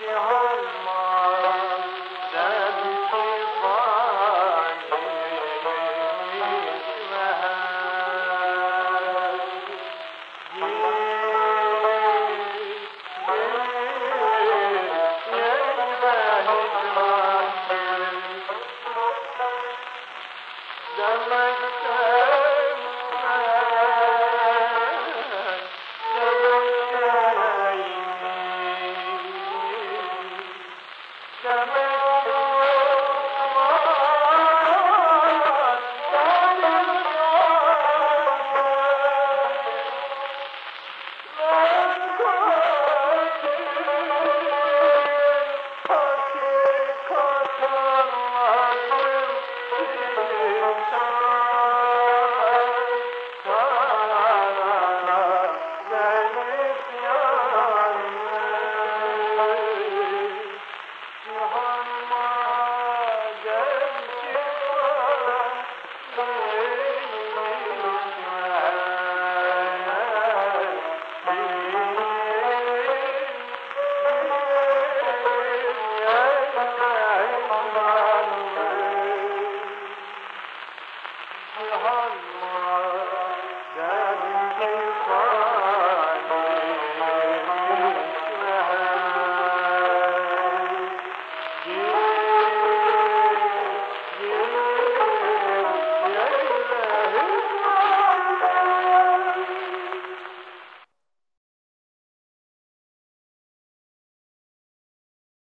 Yeah. 什么 Allah, Daddy,